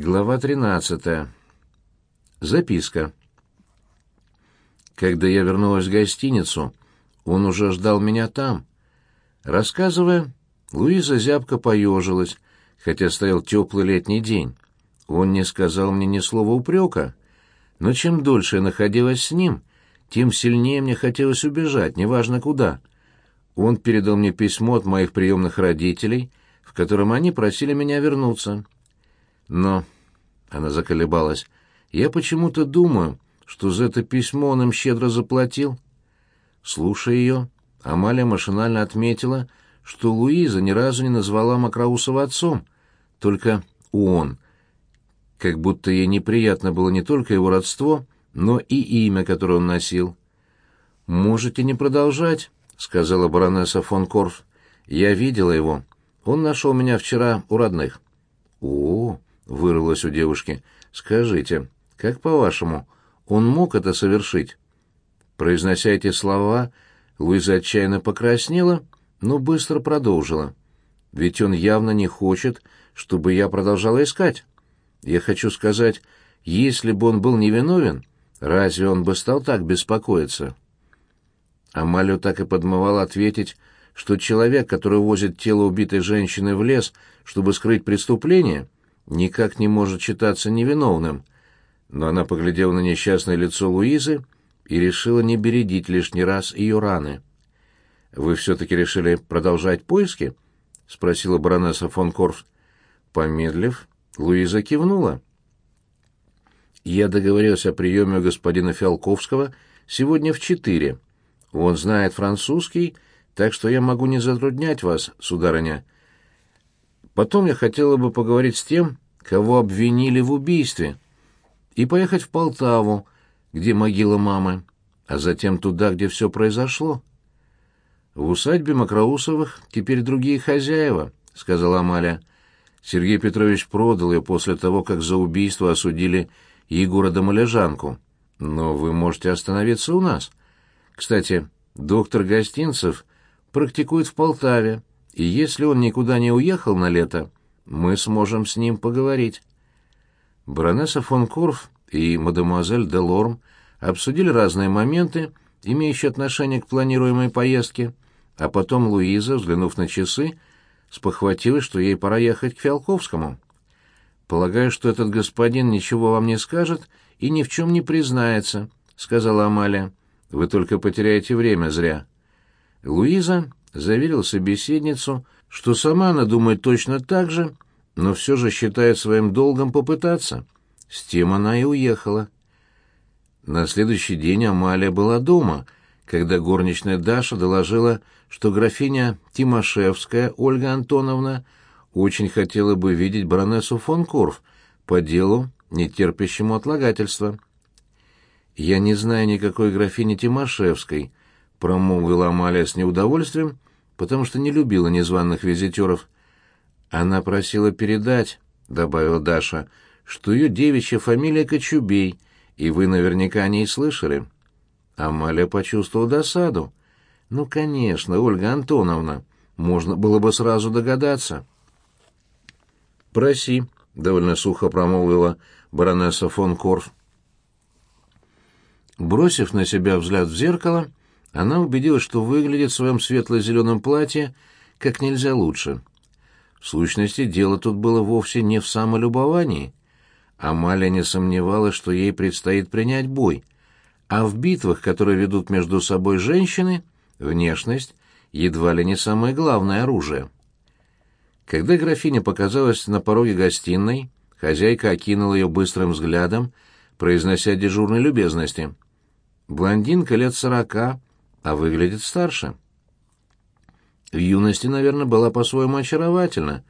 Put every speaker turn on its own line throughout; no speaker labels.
Глава 13. Записка. Когда я вернулась в гостиницу, он уже ждал меня там. Рассказывая, Луиза зябко поежилась, хотя стоял теплый летний день. Он не сказал мне ни слова упрека, но чем дольше я находилась с ним, тем сильнее мне хотелось убежать, неважно куда. Он передал мне письмо от моих приемных родителей, в котором они просили меня вернуться. Но, — она заколебалась, — я почему-то думаю, что за это письмо он им щедро заплатил. Слушая ее, Амалия машинально отметила, что Луиза ни разу не назвала Макроусова отцом, только он, как будто ей неприятно было не только его родство, но и имя, которое он носил. «Можете не продолжать», — сказала баронесса фон Корф. «Я видела его. Он нашел меня вчера у родных». «О, вырвалось у девушки. Скажите, как по-вашему, он мог это совершить? Произнося эти слова, Луиза отчаянно покраснела, но быстро продолжила. Ведь он явно не хочет, чтобы я продолжала искать. Я хочу сказать, если бы он был невиновен, разве он бы стал так беспокоиться? Амалию так и подмывало ответить, что человек, который возит тело убитой женщины в лес, чтобы скрыть преступление, никак не может считаться невиновным. Но она поглядела на несчастное лицо Луизы и решила не бередить лишний раз ее раны. «Вы все-таки решили продолжать поиски?» — спросила баронесса фон Корф. Помедлив, Луиза кивнула. «Я договорился о приеме у господина Фиалковского сегодня в четыре. Он знает французский, так что я могу не затруднять вас, сударыня». Потом я хотела бы поговорить с тем, кого обвинили в убийстве, и поехать в Полтаву, где могила мамы, а затем туда, где все произошло. В усадьбе Макроусовых теперь другие хозяева, — сказала Амаля. Сергей Петрович продал ее после того, как за убийство осудили Егора Домолежанку. Но вы можете остановиться у нас. Кстати, доктор Гостинцев практикует в Полтаве, и если он никуда не уехал на лето, мы сможем с ним поговорить. Баронесса фон Корф и мадемуазель де Лорм обсудили разные моменты, имеющие отношение к планируемой поездке, а потом Луиза, взглянув на часы, спохватилась, что ей пора ехать к Фиалковскому. «Полагаю, что этот господин ничего вам не скажет и ни в чем не признается», — сказала Амалия. «Вы только потеряете время зря». Луиза заверил собеседницу, что сама она думает точно так же, но все же считает своим долгом попытаться. С тем она и уехала. На следующий день Амалия была дома, когда горничная Даша доложила, что графиня Тимошевская Ольга Антоновна очень хотела бы видеть баронессу фон Корф по делу, не терпящему отлагательства. «Я не знаю никакой графини Тимошевской», — промолвила Амалия с неудовольствием, потому что не любила незваных визитеров. Она просила передать, — добавила Даша, — что ее девичья фамилия Кочубей, и вы наверняка о ней слышали. Амалия почувствовала досаду. Ну, конечно, Ольга Антоновна, можно было бы сразу догадаться. «Проси», — довольно сухо промолвила баронесса фон Корф. Бросив на себя взгляд в зеркало, она убедилась, что выглядит в своем светло-зеленом платье как нельзя лучше. В сущности, дело тут было вовсе не в самолюбовании. Амалия не сомневалась, что ей предстоит принять бой, а в битвах, которые ведут между собой женщины, внешность едва ли не самое главное оружие. Когда графиня показалась на пороге гостиной, хозяйка окинула ее быстрым взглядом, произнося дежурной любезности. Блондинка лет сорока, а выглядит старше. В юности, наверное, была по-своему очаровательна,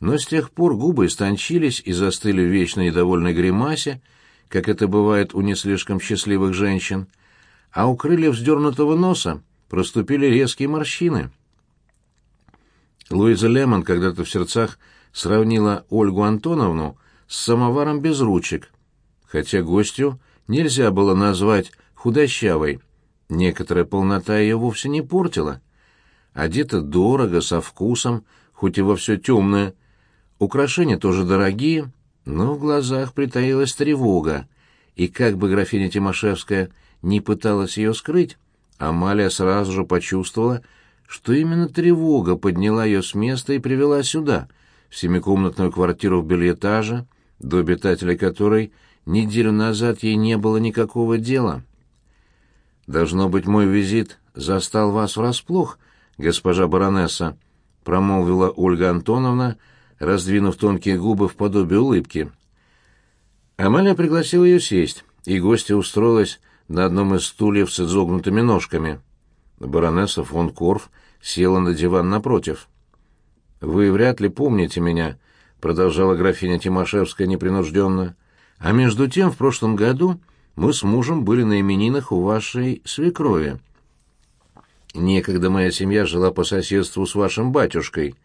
но с тех пор губы истончились и застыли в вечно недовольной гримасе, как это бывает у не слишком счастливых женщин, а у крыльев вздернутого носа проступили резкие морщины. Луиза Лемон когда-то в сердцах сравнила Ольгу Антоновну с самоваром без ручек, хотя гостю нельзя было назвать худощавой, Некоторая полнота ее вовсе не портила. Одета дорого, со вкусом, хоть и во все темное. Украшения тоже дорогие, но в глазах притаилась тревога, и как бы графиня Тимошевская не пыталась ее скрыть, Амалия сразу же почувствовала, что именно тревога подняла ее с места и привела сюда, в семикомнатную квартиру в бельэтаже, до обитателей которой неделю назад ей не было никакого дела. «Должно быть, мой визит застал вас врасплох, госпожа баронесса», — промолвила Ольга Антоновна, раздвинув тонкие губы в подобие улыбки. Амалия пригласила ее сесть, и гостья устроилась на одном из стульев с изогнутыми ножками. Баронесса фон Корф села на диван напротив. «Вы вряд ли помните меня», — продолжала графиня Тимошевская непринужденно. «А между тем в прошлом году мы с мужем были на именинах у вашей свекрови. Некогда моя семья жила по соседству с вашим батюшкой».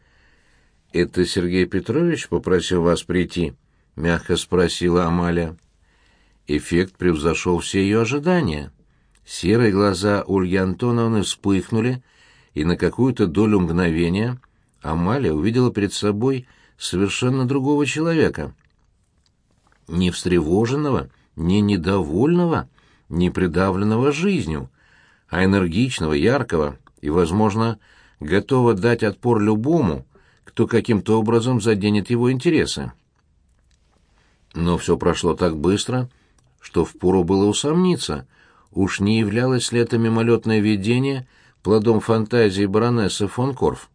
«Это Сергей Петрович попросил вас прийти?» — мягко спросила Амалия. Эффект превзошел все ее ожидания. Серые глаза Ольги Антоновны вспыхнули, и на какую-то долю мгновения Амалия увидела перед собой совершенно другого человека. Не встревоженного, не недовольного, не придавленного жизнью, а энергичного, яркого и, возможно, готова дать отпор любому, кто каким-то образом заденет его интересы. Но все прошло так быстро, что впору было усомниться, уж не являлось ли это мимолетное видение плодом фантазии баронессы фон Корф.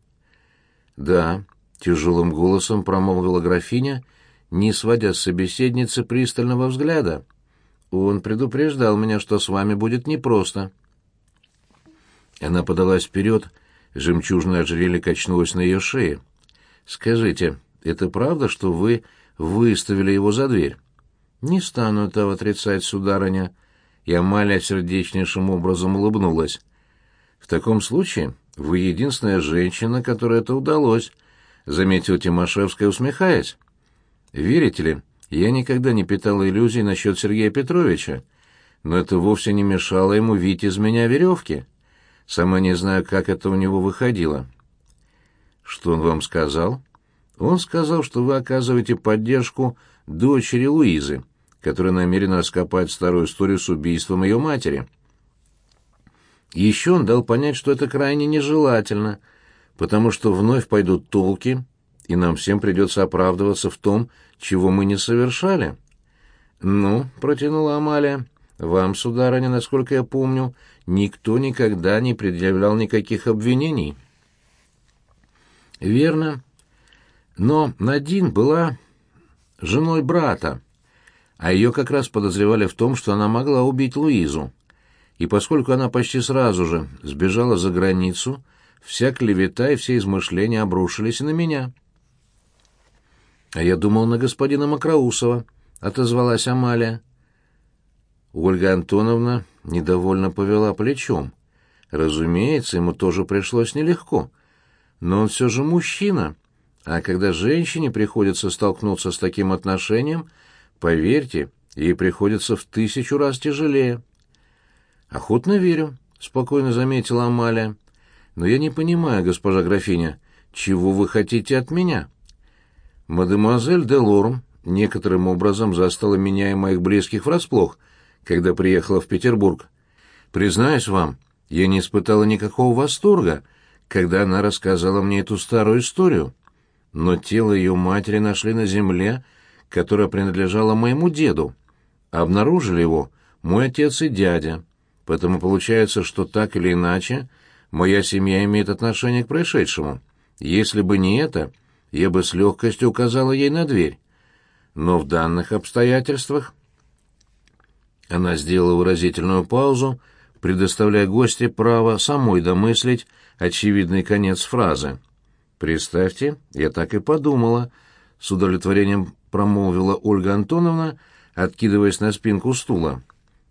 «Да», — тяжелым голосом промолвила графиня, не сводя с собеседницы пристального взгляда. «Он предупреждал меня, что с вами будет непросто». Она подалась вперед, жемчужное ожерелье качнулось на ее шее. «Скажите, это правда, что вы выставили его за дверь?» «Не стану этого отрицать, сударыня». И Амалия сердечнейшим образом улыбнулась. «В таком случае вы единственная женщина, которой это удалось», — заметил Тимошевская, усмехаясь. «Верите ли, я никогда не питал иллюзий насчет Сергея Петровича, но это вовсе не мешало ему видеть из меня веревки. Сама не знаю, как это у него выходило». «Что он вам сказал?» Он сказал, что вы оказываете поддержку дочери Луизы, которая намерена раскопать старую историю с убийством ее матери. Еще он дал понять, что это крайне нежелательно, потому что вновь пойдут толки, и нам всем придется оправдываться в том, чего мы не совершали. «Ну», — протянула Амалия, — «вам, сударыня, насколько я помню, никто никогда не предъявлял никаких обвинений». «Верно», но Надин была женой брата, а ее как раз подозревали в том, что она могла убить Луизу. И поскольку она почти сразу же сбежала за границу, вся клевета и все измышления обрушились на меня. «А я думал на господина Макроусова», — отозвалась Амалия. Ольга Антоновна недовольно повела плечом. Разумеется, ему тоже пришлось нелегко. Но он все же мужчина, а когда женщине приходится столкнуться с таким отношением, поверьте, ей приходится в тысячу раз тяжелее. «Охотно верю», — спокойно заметила Амалия. «Но я не понимаю, госпожа графиня, чего вы хотите от меня?» Мадемуазель де Лорм некоторым образом застала меня и моих близких врасплох, когда приехала в Петербург. Признаюсь вам, я не испытала никакого восторга, когда она рассказала мне эту старую историю но тело ее матери нашли на земле, которая принадлежала моему деду. Обнаружили его мой отец и дядя, поэтому получается, что так или иначе моя семья имеет отношение к происшедшему. Если бы не это, я бы с легкостью указала ей на дверь. Но в данных обстоятельствах... Она сделала выразительную паузу, предоставляя гости право самой домыслить очевидный конец фразы. «Представьте, я так и подумала», — с удовлетворением промолвила Ольга Антоновна, откидываясь на спинку стула.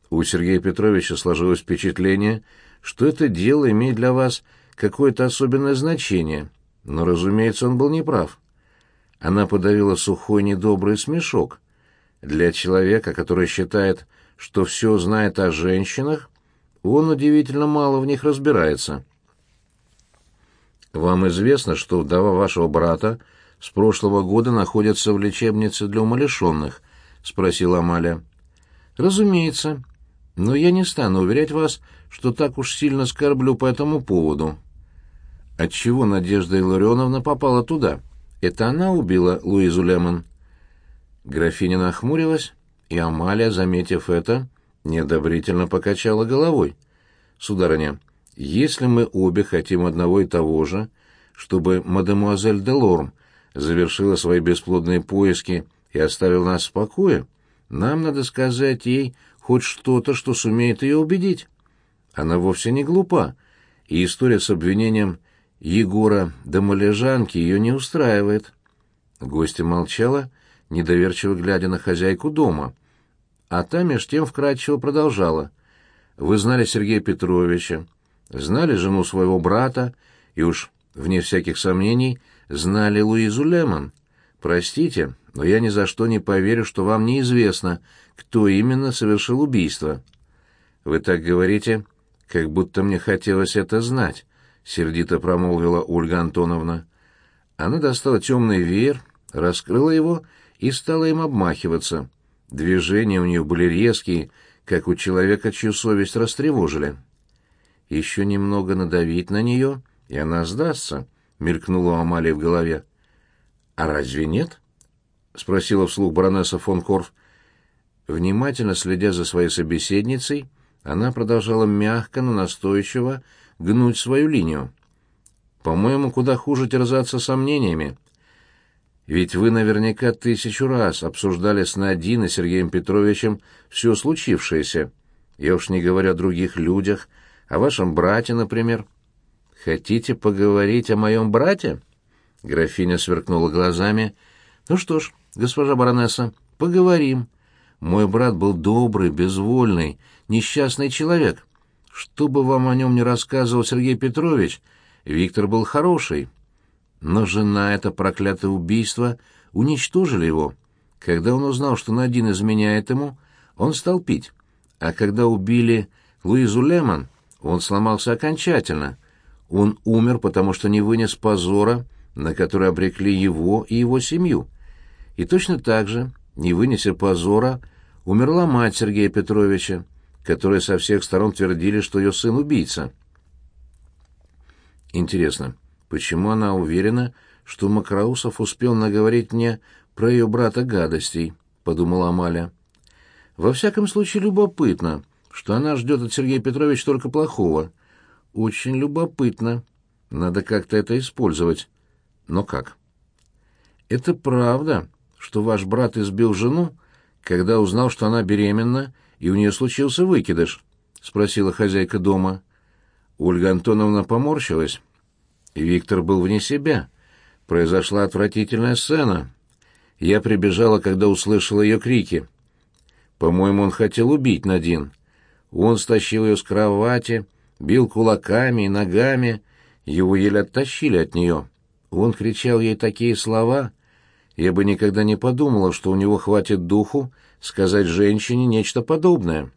У Сергея Петровича сложилось впечатление, что это дело имеет для вас какое-то особенное значение, но, разумеется, он был неправ. Она подавила сухой недобрый смешок. Для человека, который считает, что все знает о женщинах, он удивительно мало в них разбирается. Вам известно, что вдова вашего брата с прошлого года находятся в лечебнице для умалишенных?» — спросила Амалия. «Разумеется. Но я не стану уверять вас, что так уж сильно скорблю по этому поводу». «Отчего Надежда Илларионовна попала туда? Это она убила Луизу Лемон?» Графиня нахмурилась, и Амалия, заметив это, неодобрительно покачала головой. «Сударыня, если мы обе хотим одного и того же, чтобы мадемуазель де Лорм завершила свои бесплодные поиски и оставила нас в покое, нам надо сказать ей хоть что-то, что сумеет ее убедить. Она вовсе не глупа, и история с обвинением Егора до Малежанки ее не устраивает. Гостья молчала, недоверчиво глядя на хозяйку дома, а та меж тем вкратчиво продолжала. «Вы знали Сергея Петровича, знали жену своего брата и уж, вне всяких сомнений, знали Луизу Лемон. Простите, но я ни за что не поверю, что вам неизвестно, кто именно совершил убийство. Вы так говорите, как будто мне хотелось это знать, сердито промолвила Ольга Антоновна. Она достала темный веер, раскрыла его и стала им обмахиваться. Движения у нее были резкие, как у человека, чью совесть растревожили. Еще немного надавить на нее, и она сдастся, мелькнула у Амалии в голове. А разве нет? спросила вслух баронесса фон Корф. Внимательно следя за своей собеседницей, она продолжала мягко, но настойчиво гнуть свою линию. По-моему, куда хуже терзаться сомнениями. Ведь вы наверняка тысячу раз обсуждали с Надин и Сергеем Петровичем все случившееся. Я уж не говорю о других людях, о вашем брате, например. Хотите поговорить о моем брате? Графиня сверкнула глазами. Ну что ж, госпожа баронесса, поговорим. Мой брат был добрый, безвольный, несчастный человек. Что бы вам о нем ни рассказывал Сергей Петрович, Виктор был хороший. Но жена это проклятое убийство уничтожили его. Когда он узнал, что Надин изменяет ему, он стал пить. А когда убили Луизу Лемон, он сломался окончательно. Он умер, потому что не вынес позора, на который обрекли его и его семью. И точно так же, не вынеся позора, умерла мать Сергея Петровича, которая со всех сторон твердили, что ее сын убийца. Интересно, почему она уверена, что Макроусов успел наговорить мне про ее брата гадостей, подумала Амаля. Во всяком случае, любопытно, что она ждет от Сергея Петровича только плохого. Очень любопытно. Надо как-то это использовать. Но как? Это правда, что ваш брат избил жену, когда узнал, что она беременна, и у нее случился выкидыш? спросила хозяйка дома. Ольга Антоновна поморщилась. Виктор был вне себя. Произошла отвратительная сцена. Я прибежала, когда услышала ее крики. По-моему, он хотел убить Надин. Он стащил ее с кровати, бил кулаками и ногами, его еле оттащили от нее. Он кричал ей такие слова. Я бы никогда не подумала, что у него хватит духу сказать женщине нечто подобное.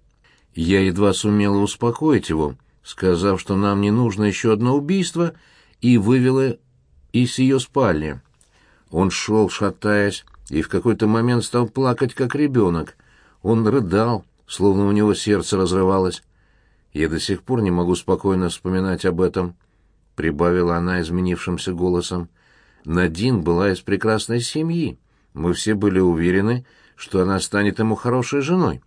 Я едва сумела успокоить его, сказав, что нам не нужно еще одно убийство, и вывела из ее спальни. Он шел, шатаясь, и в какой-то момент стал плакать, как ребенок. Он рыдал, словно у него сердце разрывалось. Я до сих пор не могу спокойно вспоминать об этом, — прибавила она изменившимся голосом. Надин была из прекрасной семьи. Мы все были уверены, что она станет ему хорошей женой.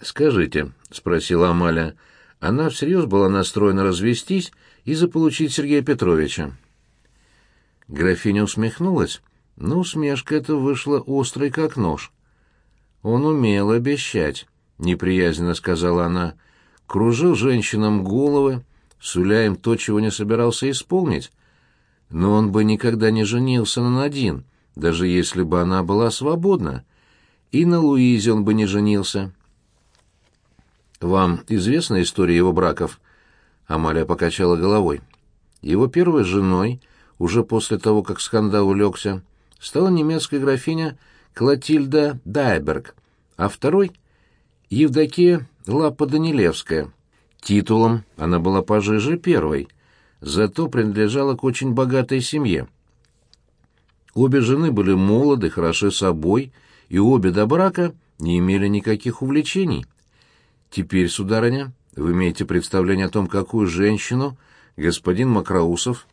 «Скажите», — спросила Амаля, — она всерьез была настроена развестись и заполучить Сергея Петровича. Графиня усмехнулась, но усмешка эта вышла острой, как нож. «Он умел обещать», — неприязненно сказала она, — кружил женщинам головы, суля им то, чего не собирался исполнить. Но он бы никогда не женился на Надин, даже если бы она была свободна. И на Луизе он бы не женился. «Вам известна история его браков?» Амалия покачала головой. Его первой женой, уже после того, как скандал улегся, стала немецкая графиня Клотильда Дайберг, а второй — Евдокия Лапа-Данилевская. Титулом она была пожиже первой, зато принадлежала к очень богатой семье. Обе жены были молоды, хороши собой, и обе до брака не имели никаких увлечений. Теперь, сударыня, вы имеете представление о том, какую женщину господин Макроусов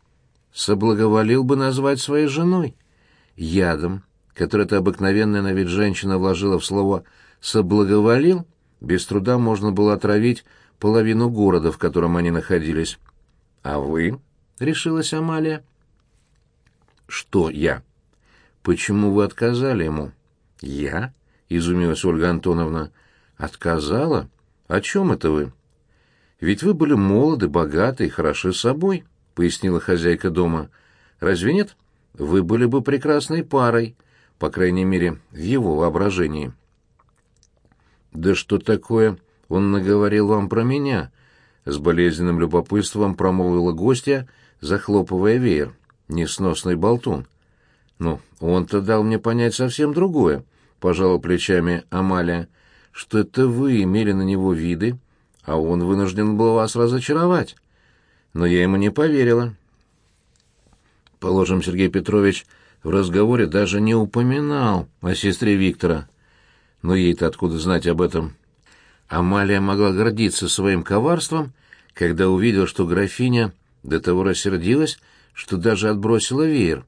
соблаговолил бы назвать своей женой. Ядом, который эта обыкновенная на вид женщина вложила в слово «соблаговолил», без труда можно было отравить половину города, в котором они находились. «А вы?» — решилась Амалия. «Что я?» «Почему вы отказали ему?» «Я?» — изумилась Ольга Антоновна. «Отказала? О чем это вы?» «Ведь вы были молоды, богаты и хороши собой», — пояснила хозяйка дома. «Разве нет? Вы были бы прекрасной парой, по крайней мере, в его воображении». «Да что такое он наговорил вам про меня?» С болезненным любопытством промолвила гостья, захлопывая веер. Несносный болтун. «Ну, он-то дал мне понять совсем другое», — пожала плечами Амалия, «что это вы имели на него виды, а он вынужден был вас разочаровать. Но я ему не поверила». Положим, Сергей Петрович в разговоре даже не упоминал о сестре Виктора. Но ей-то откуда знать об этом? Амалия могла гордиться своим коварством, когда увидела, что графиня до того рассердилась, что даже отбросила веер,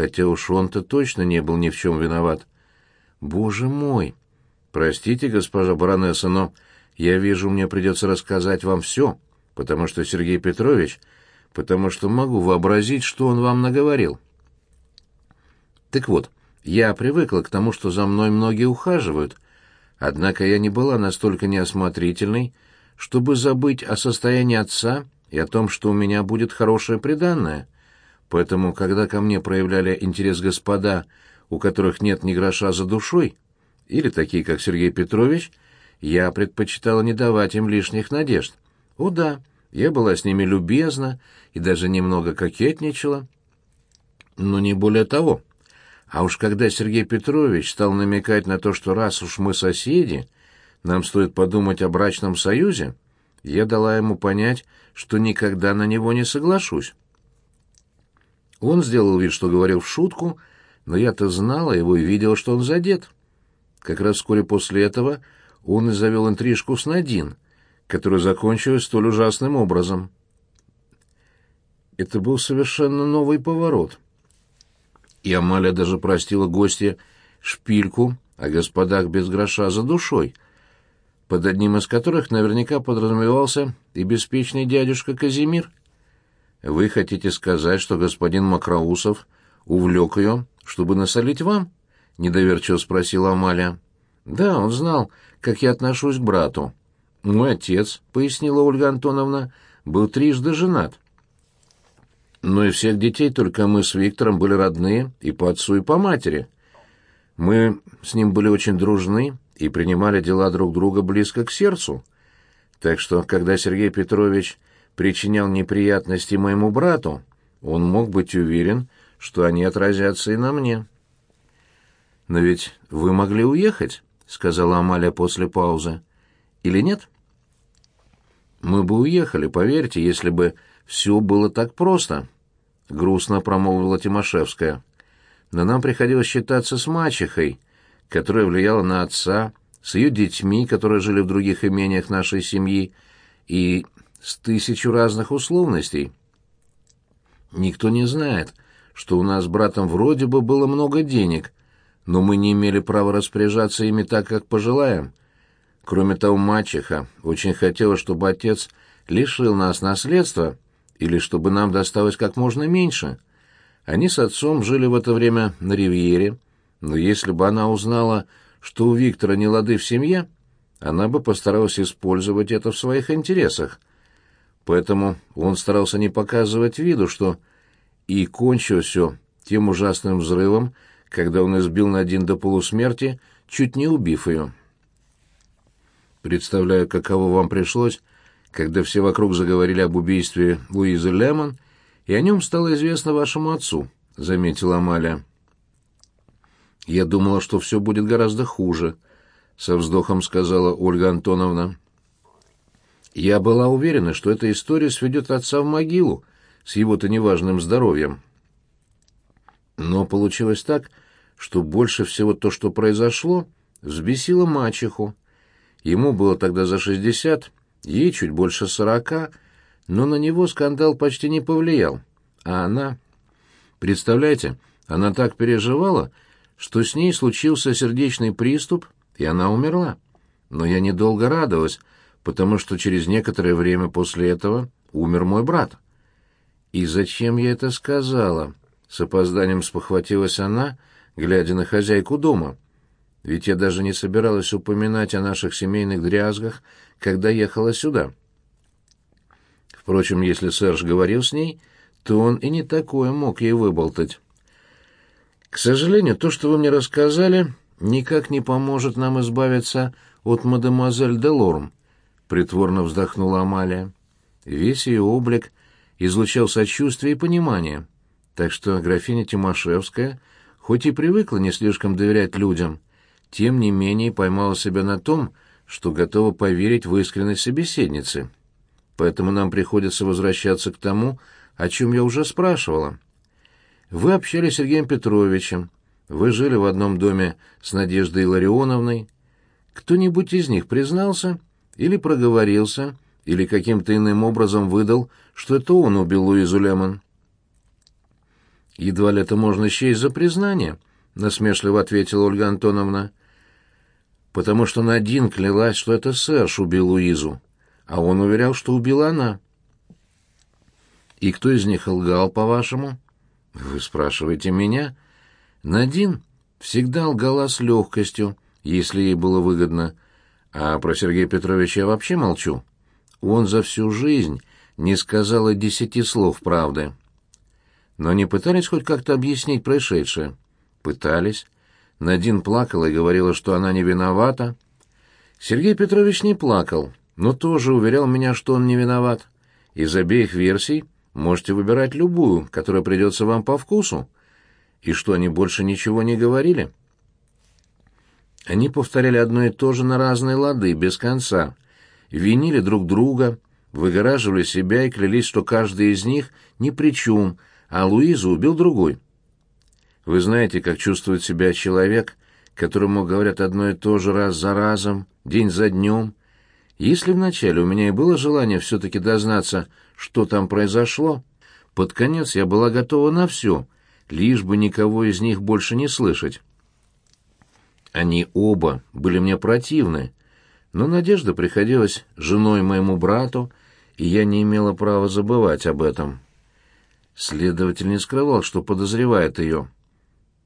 хотя уж он-то точно не был ни в чем виноват. «Боже мой! Простите, госпожа баронесса, но я вижу, мне придется рассказать вам все, потому что Сергей Петрович, потому что могу вообразить, что он вам наговорил». Так вот, я привыкла к тому, что за мной многие ухаживают, однако я не была настолько неосмотрительной, чтобы забыть о состоянии отца и о том, что у меня будет хорошее приданное. Поэтому, когда ко мне проявляли интерес господа, у которых нет ни гроша за душой, или такие, как Сергей Петрович, я предпочитала не давать им лишних надежд. О да, я была с ними любезна и даже немного кокетничала, но не более того. А уж когда Сергей Петрович стал намекать на то, что раз уж мы соседи, нам стоит подумать о брачном союзе, я дала ему понять, что никогда на него не соглашусь. Он сделал вид, что говорил в шутку, но я-то знала его и видела, что он задет. Как раз вскоре после этого он и завел интрижку с Надин, которая закончилась столь ужасным образом. Это был совершенно новый поворот — и Амалия даже простила гостья шпильку о господах без гроша за душой, под одним из которых наверняка подразумевался и беспечный дядюшка Казимир. «Вы хотите сказать, что господин Макроусов увлек ее, чтобы насолить вам?» — недоверчиво спросила Амалия. «Да, он знал, как я отношусь к брату. Мой отец, — пояснила Ольга Антоновна, — был трижды женат. Но и всех детей только мы с Виктором были родные и по отцу, и по матери. Мы с ним были очень дружны и принимали дела друг друга близко к сердцу. Так что, когда Сергей Петрович причинял неприятности моему брату, он мог быть уверен, что они отразятся и на мне. «Но ведь вы могли уехать», — сказала Амалия после паузы. «Или нет?» «Мы бы уехали, поверьте, если бы все было так просто, — грустно промолвила Тимошевская. Но нам приходилось считаться с мачехой, которая влияла на отца, с ее детьми, которые жили в других имениях нашей семьи, и с тысячу разных условностей. Никто не знает, что у нас с братом вроде бы было много денег, но мы не имели права распоряжаться ими так, как пожелаем. Кроме того, мачеха очень хотела, чтобы отец лишил нас наследства — или чтобы нам досталось как можно меньше. Они с отцом жили в это время на ривьере, но если бы она узнала, что у Виктора не лады в семье, она бы постаралась использовать это в своих интересах. Поэтому он старался не показывать виду, что и кончилось все тем ужасным взрывом, когда он избил Надин до полусмерти, чуть не убив ее. Представляю, каково вам пришлось, когда все вокруг заговорили об убийстве Луизы Лемон, и о нем стало известно вашему отцу», — заметила Амалия. «Я думала, что все будет гораздо хуже», — со вздохом сказала Ольга Антоновна. «Я была уверена, что эта история сведет отца в могилу с его-то неважным здоровьем». Но получилось так, что больше всего то, что произошло, взбесило мачеху. Ему было тогда за шестьдесят, ей чуть больше сорока, но на него скандал почти не повлиял. А она... Представляете, она так переживала, что с ней случился сердечный приступ, и она умерла. Но я недолго радовалась, потому что через некоторое время после этого умер мой брат. И зачем я это сказала? С опозданием спохватилась она, глядя на хозяйку дома. Ведь я даже не собиралась упоминать о наших семейных дрязгах, когда ехала сюда. Впрочем, если Серж говорил с ней, то он и не такое мог ей выболтать. К сожалению, то, что вы мне рассказали, никак не поможет нам избавиться от мадемуазель де Лорм, притворно вздохнула Амалия. Весь ее облик излучал сочувствие и понимание, так что графиня Тимошевская, хоть и привыкла не слишком доверять людям, тем не менее поймала себя на том, что готова поверить в искренность собеседницы. Поэтому нам приходится возвращаться к тому, о чем я уже спрашивала. Вы общались с Сергеем Петровичем, вы жили в одном доме с Надеждой Ларионовной. Кто-нибудь из них признался или проговорился, или каким-то иным образом выдал, что это он убил Луизу Лемон? «Едва ли это можно счесть за признание», — насмешливо ответила Ольга Антоновна. «Потому что Надин клялась, что это Серж убил Луизу, а он уверял, что убила она». «И кто из них лгал, по-вашему?» «Вы спрашиваете меня?» «Надин всегда лгала с легкостью, если ей было выгодно, а про Сергея Петровича я вообще молчу. Он за всю жизнь не сказал и десяти слов правды». «Но не пытались хоть как-то объяснить происшедшее?» «Пытались». Надин плакала и говорила, что она не виновата. Сергей Петрович не плакал, но тоже уверял меня, что он не виноват. Из обеих версий Можете выбирать любую, которая придется вам по вкусу. И что, они больше ничего не говорили? Они повторяли одно и то же на разные лады, без конца. Винили друг друга, выгораживали себя и клялись, что каждый из них ни при чем, а Луизу убил другой. Вы знаете, как чувствует себя человек, которому говорят одно и то же раз за разом, день за днем. Если вначале у меня и было желание все-таки дознаться, что там произошло, под конец я была готова на все, лишь бы никого из них больше не слышать. Они оба были мне противны, но Надежда приходилась женой моему брату, и я не имела права забывать об этом. Следователь не скрывал, что подозревает ее.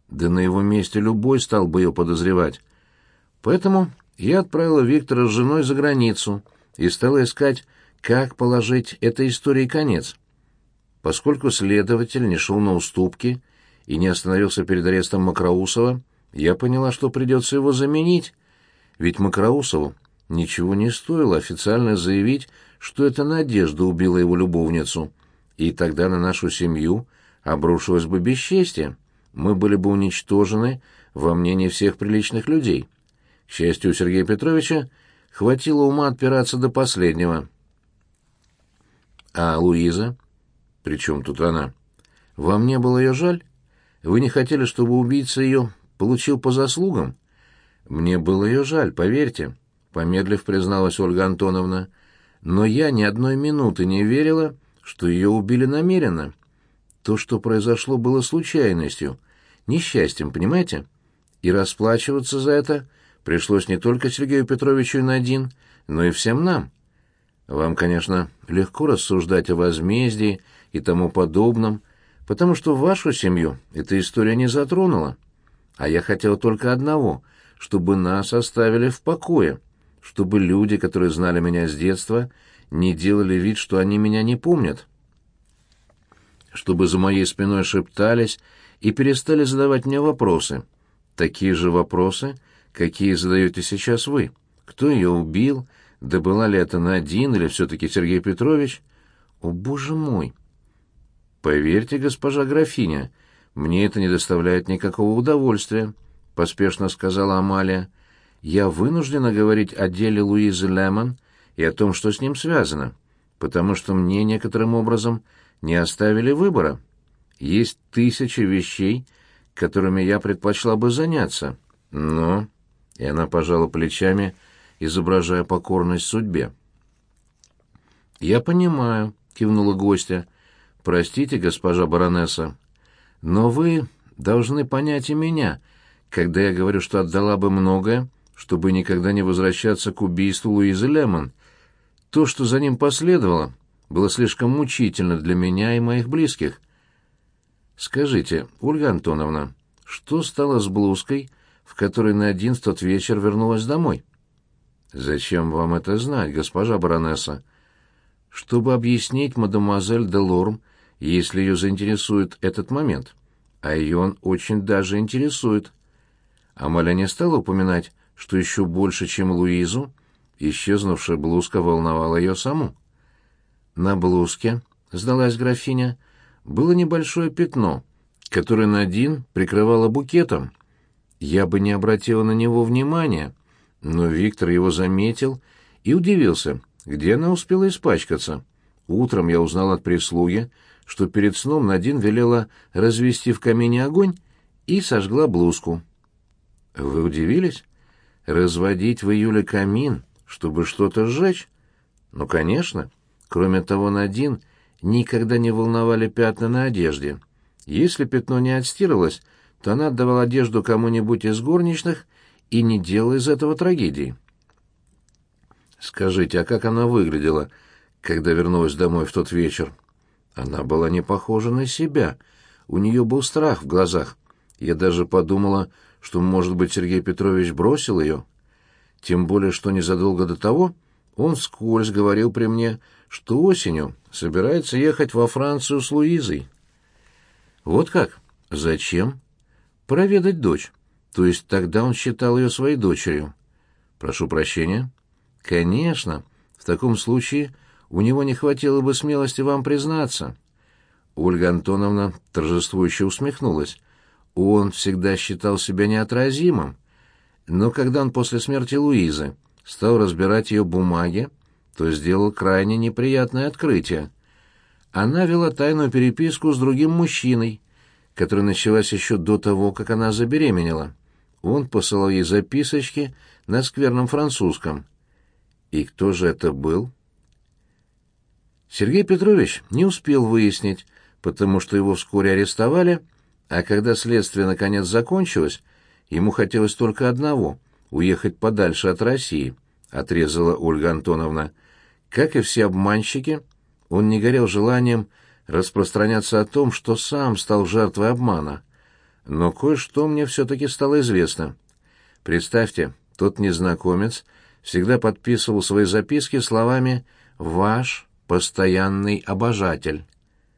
Да на его месте любой стал бы ее подозревать. Поэтому я отправила Виктора с женой за границу и стала искать как положить этой истории конец. Поскольку следователь не шел на уступки и не остановился перед арестом Макроусова, я поняла, что придется его заменить, ведь Макроусову ничего не стоило официально заявить, что это Надежда убила его любовницу, и тогда на нашу семью обрушилось бы бесчестие, мы были бы уничтожены во мнении всех приличных людей. К счастью, у Сергея Петровича хватило ума отпираться до последнего — а Луиза? При чем тут она? Вам не было ее жаль? Вы не хотели, чтобы убийца ее получил по заслугам? Мне было ее жаль, поверьте, помедлив призналась Ольга Антоновна. Но я ни одной минуты не верила, что ее убили намеренно. То, что произошло, было случайностью, несчастьем, понимаете? И расплачиваться за это пришлось не только Сергею Петровичу и Надин, но и всем нам. Вам, конечно, легко рассуждать о возмездии и тому подобном, потому что вашу семью эта история не затронула. А я хотел только одного — чтобы нас оставили в покое, чтобы люди, которые знали меня с детства, не делали вид, что они меня не помнят. Чтобы за моей спиной шептались и перестали задавать мне вопросы. Такие же вопросы, какие задаете сейчас вы. Кто ее убил? Да была ли это Надин или все-таки Сергей Петрович? О, боже мой! Поверьте, госпожа графиня, мне это не доставляет никакого удовольствия, поспешно сказала Амалия. Я вынуждена говорить о деле Луизы Лемон и о том, что с ним связано, потому что мне некоторым образом не оставили выбора. Есть тысячи вещей, которыми я предпочла бы заняться. Но...» И она пожала плечами, изображая покорность судьбе. «Я понимаю», — кивнула гостья. «Простите, госпожа баронесса, но вы должны понять и меня, когда я говорю, что отдала бы многое, чтобы никогда не возвращаться к убийству Луизы Лемон. То, что за ним последовало, было слишком мучительно для меня и моих близких. Скажите, Ольга Антоновна, что стало с блузкой, в которой на один тот вечер вернулась домой? Зачем вам это знать, госпожа баронесса? Чтобы объяснить мадемуазель де Лорм, если ее заинтересует этот момент. А ее он очень даже интересует. Амаля не стала упоминать, что еще больше, чем Луизу, исчезнувшая блузка волновала ее саму. На блузке, сдалась графиня, было небольшое пятно, которое Надин прикрывала букетом. Я бы не обратила на него внимания, но Виктор его заметил и удивился, где она успела испачкаться. Утром я узнал от прислуги, что перед сном Надин велела развести в камине огонь и сожгла блузку. Вы удивились? Разводить в июле камин, чтобы что-то сжечь? Ну, конечно. Кроме того, Надин никогда не волновали пятна на одежде. Если пятно не отстиралось, то она отдавала одежду кому-нибудь из горничных и не делала из этого трагедии. Скажите, а как она выглядела, когда вернулась домой в тот вечер? Она была не похожа на себя. У нее был страх в глазах. Я даже подумала, что, может быть, Сергей Петрович бросил ее. Тем более, что незадолго до того он вскользь говорил при мне, что осенью собирается ехать во Францию с Луизой. Вот как? Зачем? Проведать дочь. То есть тогда он считал ее своей дочерью. Прошу прощения. Конечно. В таком случае у него не хватило бы смелости вам признаться. Ольга Антоновна торжествующе усмехнулась. Он всегда считал себя неотразимым. Но когда он после смерти Луизы стал разбирать ее бумаги, то сделал крайне неприятное открытие. Она вела тайную переписку с другим мужчиной, которая началась еще до того, как она забеременела. Он посылал ей записочки на скверном французском. И кто же это был? Сергей Петрович не успел выяснить, потому что его вскоре арестовали, а когда следствие наконец закончилось, ему хотелось только одного — уехать подальше от России, — отрезала Ольга Антоновна. Как и все обманщики, он не горел желанием распространяться о том, что сам стал жертвой обмана. Но кое-что мне все-таки стало известно. Представьте, тот незнакомец всегда подписывал свои записки словами «Ваш постоянный обожатель».